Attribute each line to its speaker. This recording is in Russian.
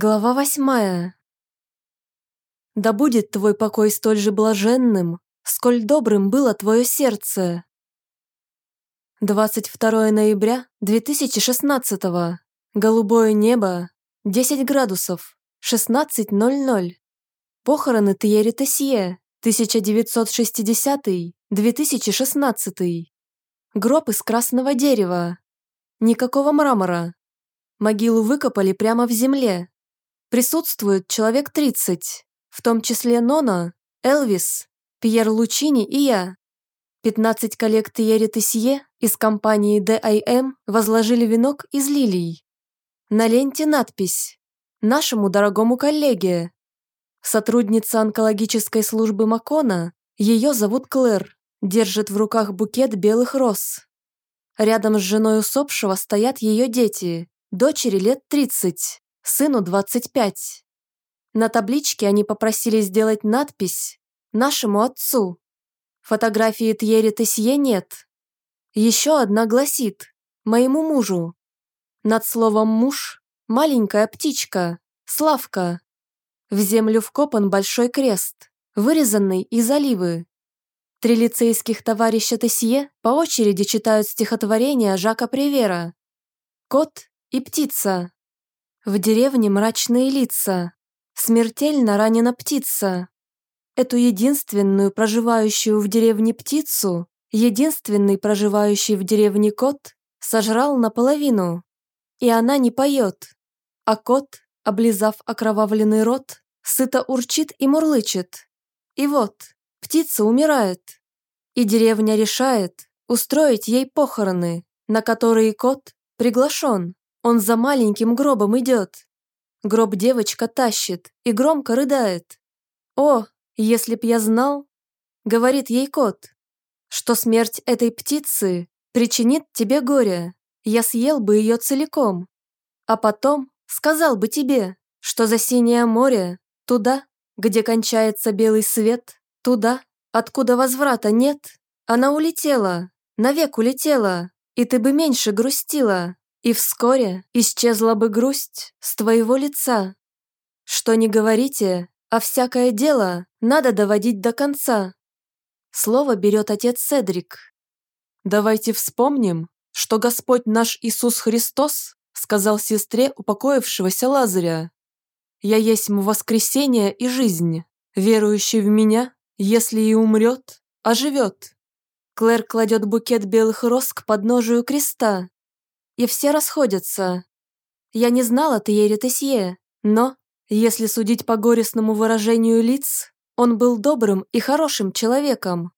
Speaker 1: Глава восьмая. Да будет твой покой столь же блаженным, сколь добрым было твое сердце. 22 ноября 2016. Голубое небо, 10 градусов, 16.00. Похороны Тьерри Тесье, 1960-2016. Гроб из красного дерева. Никакого мрамора. Могилу выкопали прямо в земле, Присутствует человек 30, в том числе Нона, Элвис, Пьер Лучини и я. 15 коллег Тьерри Тесье из компании DIM возложили венок из лилий. На ленте надпись «Нашему дорогому коллеге». Сотрудница онкологической службы Макона, ее зовут Клэр, держит в руках букет белых роз. Рядом с женой усопшего стоят ее дети, дочери лет 30, сыну 25. На табличке они попросили сделать надпись «Нашему отцу». Фотографии Тьерри Тесье нет. Еще одна гласит «Моему мужу». Над словом «муж» маленькая птичка, Славка. В землю вкопан большой крест, вырезанный из оливы. Три лицейских товарища Тесье по очереди читают стихотворение Жака Привера «Кот и птица». В деревне мрачные лица. Смертельно ранена птица. Эту единственную проживающую в деревне птицу, единственный проживающий в деревне кот, сожрал наполовину. И она не поет. А кот, облизав окровавленный рот, сыто урчит и мурлычет. И вот, птица умирает. И деревня решает устроить ей похороны, на которые кот приглашен. Он за маленьким гробом идет. Гроб девочка тащит и громко рыдает. «О, если б я знал!» — говорит ей кот, что смерть этой птицы причинит тебе горе. Я съел бы ее целиком. А потом сказал бы тебе, что за синее море, туда, где кончается белый свет, туда, откуда возврата нет, она улетела, навек улетела, и ты бы меньше грустила. И вскоре исчезла бы грусть с твоего лица. Что не говорите, а всякое дело надо доводить до конца. Слово берет отец Седрик. Давайте вспомним, что Господь наш Иисус Христос сказал сестре упокоившегося Лазаря. «Я есть воскресение и жизнь, верующий в меня, если и умрет, оживет». Клэр кладет букет белых роз к подножию креста, и все расходятся. Я не знала Тьерри Тесье, но, если судить по горестному выражению лиц, он был добрым и хорошим человеком.